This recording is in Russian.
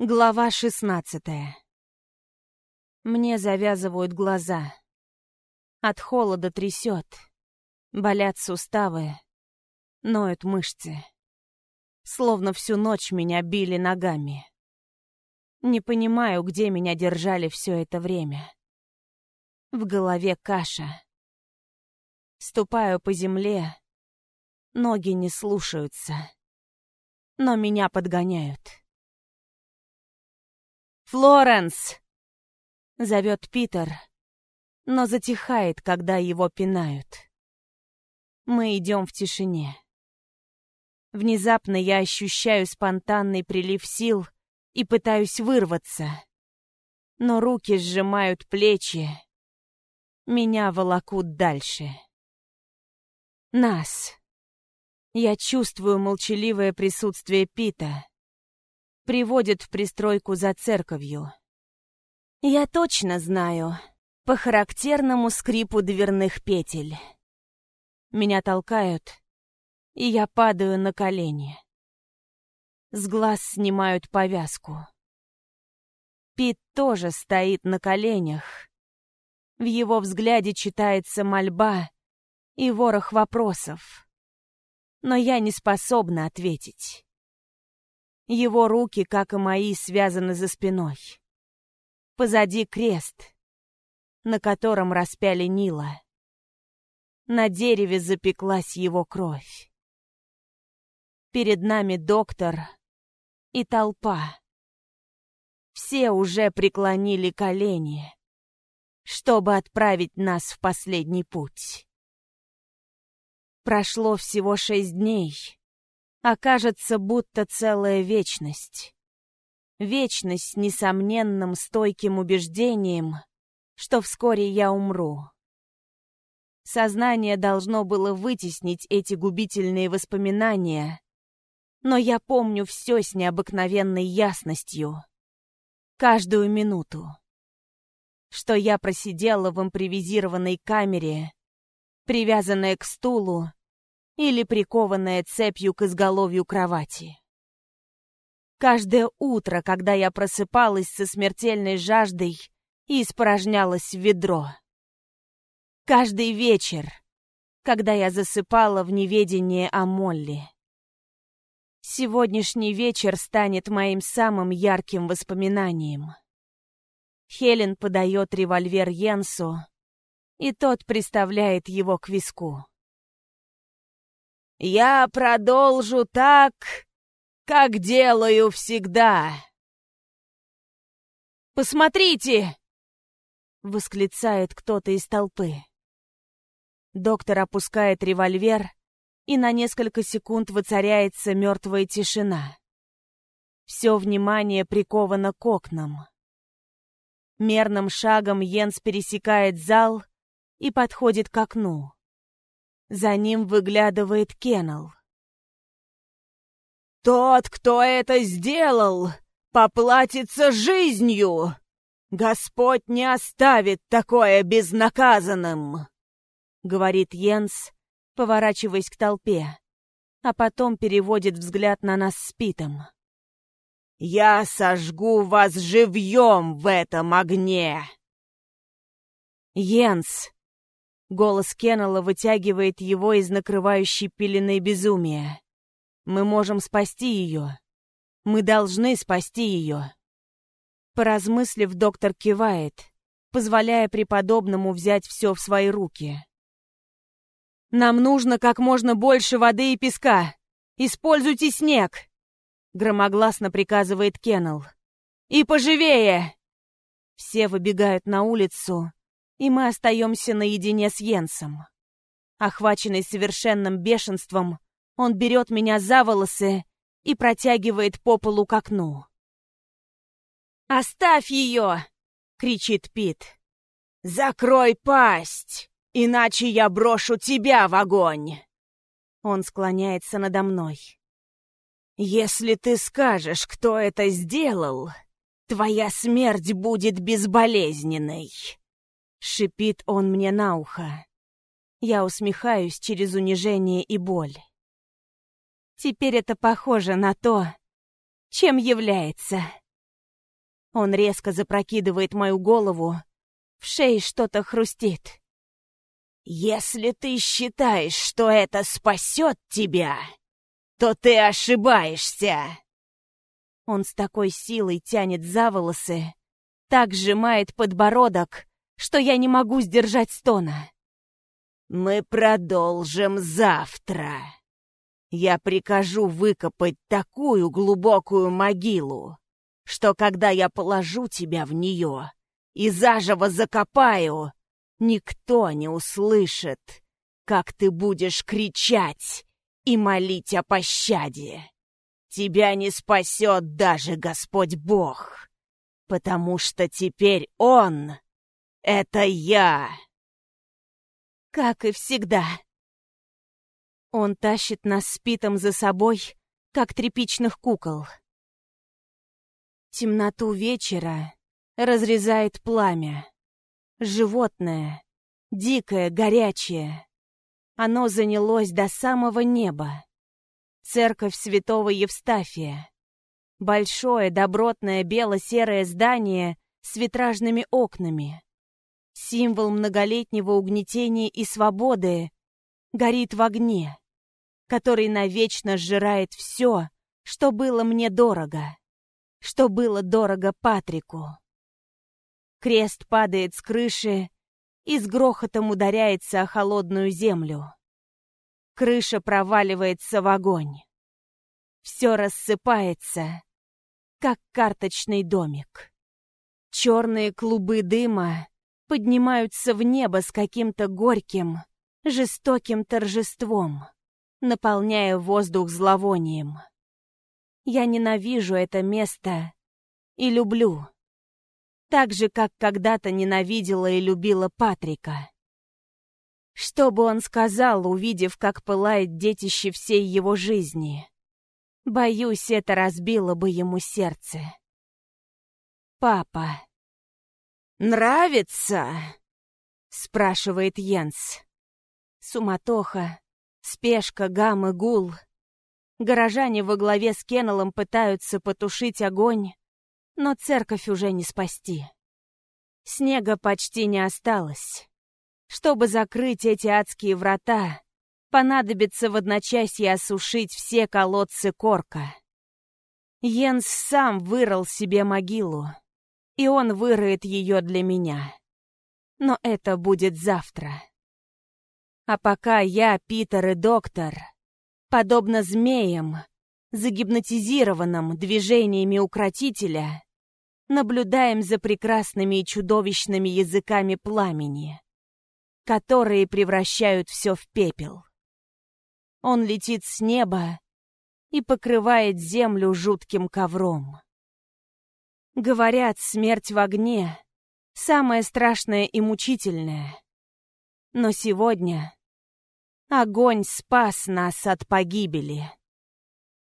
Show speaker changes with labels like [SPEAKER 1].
[SPEAKER 1] Глава шестнадцатая. Мне завязывают глаза. От холода трясет. Болят суставы. Ноют мышцы. Словно всю ночь меня били ногами. Не понимаю, где меня держали все это время. В голове каша. Ступаю по земле. Ноги не слушаются. Но меня подгоняют. «Флоренс!» — зовет Питер, но затихает, когда его пинают. Мы идем в тишине. Внезапно я ощущаю спонтанный прилив сил и пытаюсь вырваться. Но руки сжимают плечи. Меня волокут дальше. Нас. Я чувствую молчаливое присутствие Пита приводит в пристройку за церковью. Я точно знаю, по характерному скрипу дверных петель. Меня толкают, и я падаю на колени. С глаз снимают повязку. Пит тоже стоит на коленях. В его взгляде читается мольба и ворох вопросов. Но я не способна ответить. Его руки, как и мои, связаны за спиной. Позади крест, на котором распяли Нила. На дереве запеклась его кровь. Перед нами доктор и толпа. Все уже преклонили колени, чтобы отправить нас в последний путь. Прошло всего шесть дней, окажется будто целая вечность. Вечность с несомненным стойким убеждением, что вскоре я умру. Сознание должно было вытеснить эти губительные воспоминания, но я помню все с необыкновенной ясностью. Каждую минуту. Что я просидела в импровизированной камере, привязанная к стулу, или прикованная цепью к изголовью кровати. Каждое утро, когда я просыпалась со смертельной жаждой и испорожнялась в ведро. Каждый вечер, когда я засыпала в неведении о Молли. Сегодняшний вечер станет моим самым ярким воспоминанием. Хелен подает револьвер Йенсу, и тот приставляет его к виску. Я продолжу так, как делаю всегда. «Посмотрите!» — восклицает кто-то из толпы. Доктор опускает револьвер, и на несколько секунд воцаряется мертвая тишина. Все внимание приковано к окнам. Мерным шагом Йенс пересекает зал и подходит к окну. За ним выглядывает Кеннел. «Тот, кто это сделал, поплатится жизнью! Господь не оставит такое безнаказанным!» Говорит Йенс, поворачиваясь к толпе, а потом переводит взгляд на нас с Питом. «Я сожгу вас живьем в этом огне!» «Йенс!» Голос Кеннелла вытягивает его из накрывающей пелены безумия. Мы можем спасти ее. Мы должны спасти ее. Поразмыслив, доктор кивает, позволяя преподобному взять все в свои руки. «Нам нужно как можно больше воды и песка. Используйте снег!» Громогласно приказывает Кеннел. «И поживее!» Все выбегают на улицу, и мы остаемся наедине с Йенсом. Охваченный совершенным бешенством, он берет меня за волосы и протягивает по полу к окну. «Оставь ее!» — кричит Пит. «Закрой пасть, иначе я брошу тебя в огонь!» Он склоняется надо мной. «Если ты скажешь, кто это сделал, твоя смерть будет безболезненной!» Шипит он мне на ухо. Я усмехаюсь через унижение и боль. Теперь это похоже на то, чем является. Он резко запрокидывает мою голову. В шее что-то хрустит. «Если ты считаешь, что это спасет тебя, то ты ошибаешься!» Он с такой силой тянет за волосы, так сжимает подбородок, что я не могу сдержать стона. «Мы продолжим завтра. Я прикажу выкопать такую глубокую могилу, что когда я положу тебя в нее и заживо закопаю, никто не услышит, как ты будешь кричать и молить о пощаде. Тебя не спасет даже Господь Бог, потому что теперь Он — это я. Как и всегда. Он тащит нас спитом за собой, как тряпичных кукол. Темноту вечера разрезает пламя. Животное, дикое, горячее. Оно занялось до самого неба. Церковь святого Евстафия. Большое, добротное бело-серое здание с витражными окнами. Символ многолетнего угнетения и свободы горит в огне, который навечно сжирает все, что было мне дорого что было дорого Патрику. Крест падает с крыши и с грохотом ударяется о холодную землю. Крыша проваливается в огонь. Все рассыпается, как карточный домик. Черные клубы дыма поднимаются в небо с каким-то горьким, жестоким торжеством, наполняя воздух зловонием. Я ненавижу это место и люблю. Так же, как когда-то ненавидела и любила Патрика. Что бы он сказал, увидев, как пылает детище всей его жизни? Боюсь, это разбило бы ему сердце. Папа. «Нравится?» — спрашивает Йенс. Суматоха, спешка, гам гул — Горожане во главе с Кеннеллом пытаются потушить огонь, но церковь уже не спасти. Снега почти не осталось. Чтобы закрыть эти адские врата, понадобится в одночасье осушить все колодцы корка. Йенс сам вырыл себе могилу, и он выроет ее для меня. Но это будет завтра. А пока я, Питер и доктор Подобно змеям, загипнотизированным движениями укротителя, наблюдаем за прекрасными и чудовищными языками пламени, которые превращают все в пепел. Он летит с неба и покрывает землю жутким ковром. Говорят, смерть в огне — самое страшное и мучительное. Но сегодня Огонь спас нас от погибели.